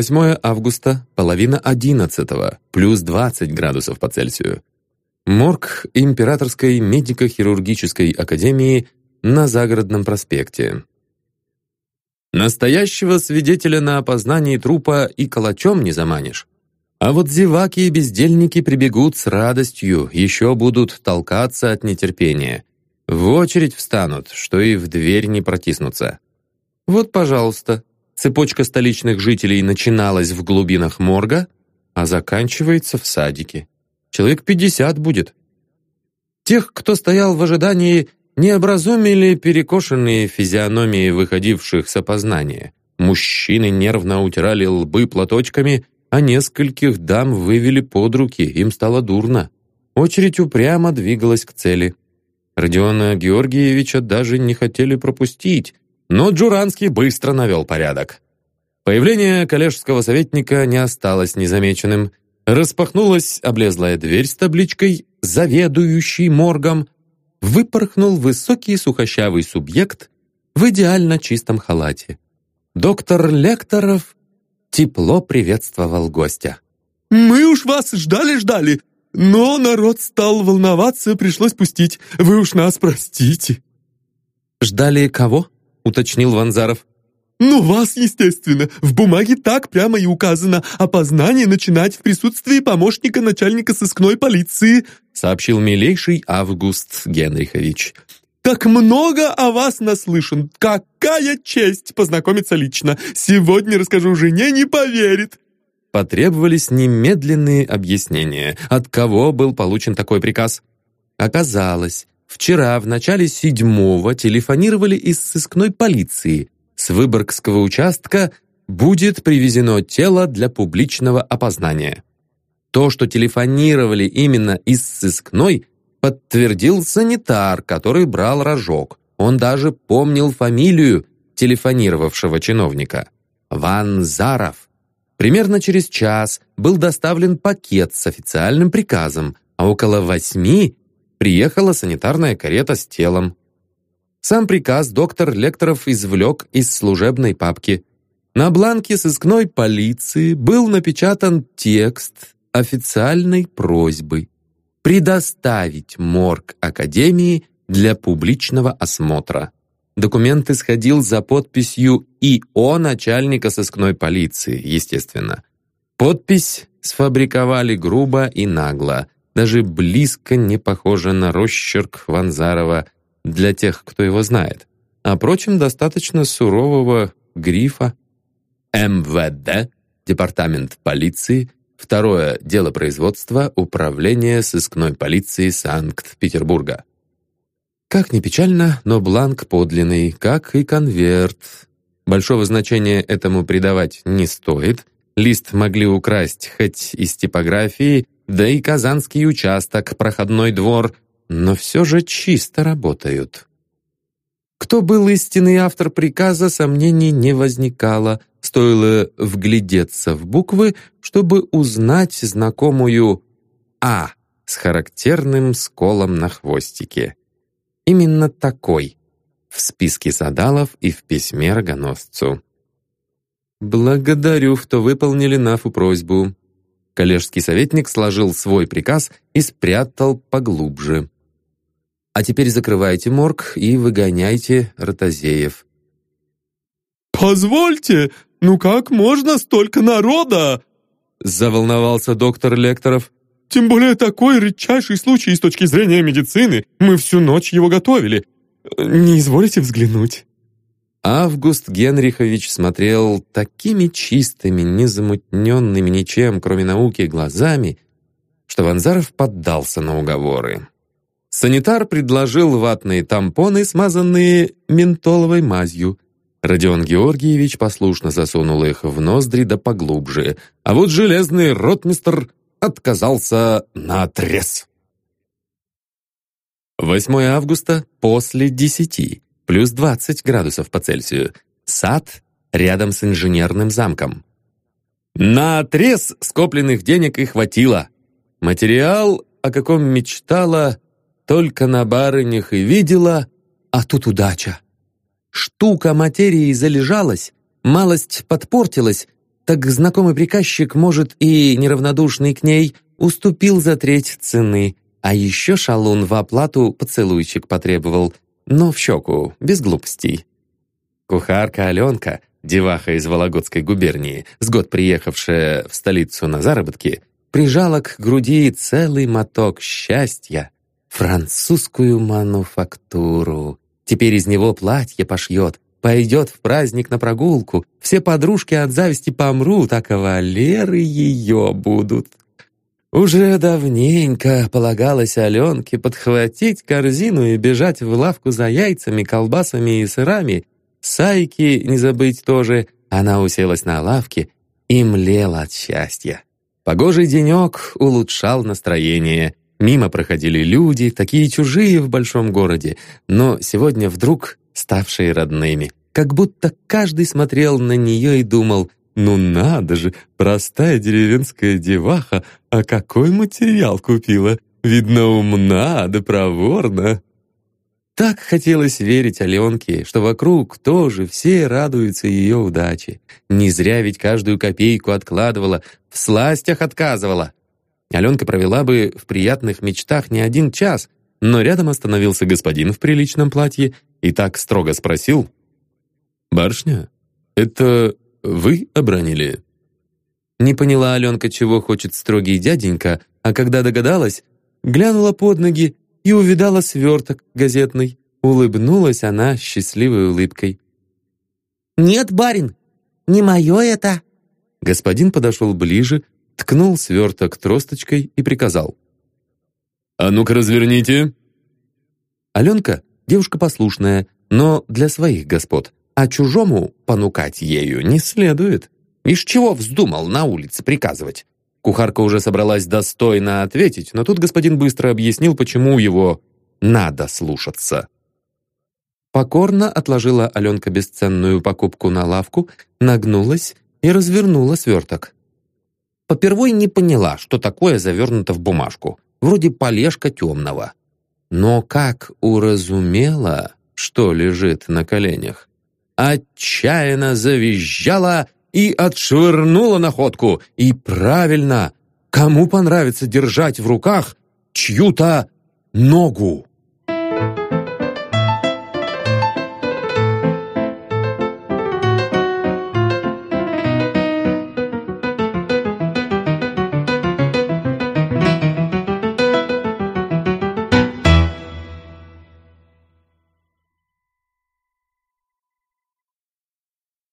8 августа, половина 11, плюс 20 градусов по Цельсию. Морг Императорской медико-хирургической академии на Загородном проспекте. Настоящего свидетеля на опознании трупа и калачом не заманишь. А вот зеваки и бездельники прибегут с радостью, еще будут толкаться от нетерпения. В очередь встанут, что и в дверь не протиснутся. Вот, пожалуйста, цепочка столичных жителей начиналась в глубинах морга, а заканчивается в садике. Человек пятьдесят будет. Тех, кто стоял в ожидании, не образумили перекошенные физиономии выходивших с опознания. Мужчины нервно утирали лбы платочками, а нескольких дам вывели под руки, им стало дурно. Очередь упрямо двигалась к цели. Родиона Георгиевича даже не хотели пропустить, но Джуранский быстро навел порядок. Появление коллежского советника не осталось незамеченным. Распахнулась облезлая дверь с табличкой «Заведующий моргом», выпорхнул высокий сухощавый субъект в идеально чистом халате. Доктор Лекторов тепло приветствовал гостя. «Мы уж вас ждали-ждали, но народ стал волноваться, пришлось пустить. Вы уж нас простите». «Ждали кого?» — уточнил Ванзаров. «Ну, вас, естественно. В бумаге так прямо и указано. Опознание начинать в присутствии помощника начальника сыскной полиции», сообщил милейший Август Генрихович. «Так много о вас наслышан. Какая честь познакомиться лично. Сегодня расскажу жене, не поверит». Потребовались немедленные объяснения, от кого был получен такой приказ. Оказалось, вчера в начале седьмого телефонировали из сыскной полиции. С Выборгского участка будет привезено тело для публичного опознания. То, что телефонировали именно из сыскной, подтвердил санитар, который брал рожок. Он даже помнил фамилию телефонировавшего чиновника. Ван Заров. Примерно через час был доставлен пакет с официальным приказом, а около восьми приехала санитарная карета с телом. Сам приказ доктор Лекторов извлек из служебной папки. На бланке сыскной полиции был напечатан текст официальной просьбы предоставить морг Академии для публичного осмотра. Документ исходил за подписью ИО начальника сыскной полиции, естественно. Подпись сфабриковали грубо и нагло, даже близко не похоже на росчерк Ванзарова для тех, кто его знает. А прочим, достаточно сурового грифа. МВД, Департамент полиции, второе дело производства, Управление сыскной полиции Санкт-Петербурга. Как ни печально, но бланк подлинный, как и конверт. Большого значения этому придавать не стоит. Лист могли украсть хоть из типографии, да и казанский участок, проходной двор, но все же чисто работают. Кто был истинный автор приказа, сомнений не возникало. Стоило вглядеться в буквы, чтобы узнать знакомую «А» с характерным сколом на хвостике именно такой в списке Садалов и в письме рогоносцу. «Благодарю, что выполнили нафу просьбу». Коллежский советник сложил свой приказ и спрятал поглубже. «А теперь закрывайте морг и выгоняйте ротозеев». «Позвольте, ну как можно столько народа?» Заволновался доктор Лекторов. Тем более такой редчайший случай с точки зрения медицины. Мы всю ночь его готовили. Не изволите взглянуть?» Август Генрихович смотрел такими чистыми, незамутненными ничем, кроме науки, глазами, что Ванзаров поддался на уговоры. Санитар предложил ватные тампоны, смазанные ментоловой мазью. Родион Георгиевич послушно засунул их в ноздри да поглубже, а вот железный ротмистр отказался наотрез. 8 августа после 10, плюс 20 градусов по Цельсию. Сад рядом с инженерным замком. На отрез скопленных денег и хватило. Материал, о каком мечтала, только на барынях и видела, а тут удача. Штука материи залежалась, малость подпортилась, так знакомый приказчик, может, и неравнодушный к ней, уступил за треть цены, а еще шалун в оплату поцелуйчик потребовал, но в щеку, без глупостей. Кухарка Аленка, деваха из Вологодской губернии, с год приехавшая в столицу на заработки, прижала к груди целый моток счастья, французскую мануфактуру. Теперь из него платье пошьет, пойдет в праздник на прогулку, все подружки от зависти помрут, а кавалеры ее будут. Уже давненько полагалось Аленке подхватить корзину и бежать в лавку за яйцами, колбасами и сырами. Сайки не забыть тоже. Она уселась на лавке и млела от счастья. Погожий денек улучшал настроение. Мимо проходили люди, такие чужие в большом городе, но сегодня вдруг ставшие родными. Как будто каждый смотрел на нее и думал, «Ну надо же, простая деревенская деваха, а какой материал купила? Видно, умна да проворна». Так хотелось верить Аленке, что вокруг тоже все радуются ее удаче. Не зря ведь каждую копейку откладывала, в сластях отказывала. Аленка провела бы в приятных мечтах не один час, но рядом остановился господин в приличном платье и так строго спросил. «Барышня, это вы обронили?» Не поняла Аленка, чего хочет строгий дяденька, а когда догадалась, глянула под ноги и увидала сверток газетный. Улыбнулась она счастливой улыбкой. «Нет, барин, не мое это!» Господин подошел ближе, ткнул сверток тросточкой и приказал. «А ну-ка разверните!» Аленка, девушка послушная, но для своих господ, а чужому понукать ею не следует. Ишь чего вздумал на улице приказывать? Кухарка уже собралась достойно ответить, но тут господин быстро объяснил, почему его надо слушаться. Покорно отложила Аленка бесценную покупку на лавку, нагнулась и развернула сверток. Попервой не поняла, что такое завернуто в бумажку, вроде полежка темного. Но как уразумела, что лежит на коленях, отчаянно завизжала и отшвырнула находку. И правильно, кому понравится держать в руках чью-то ногу?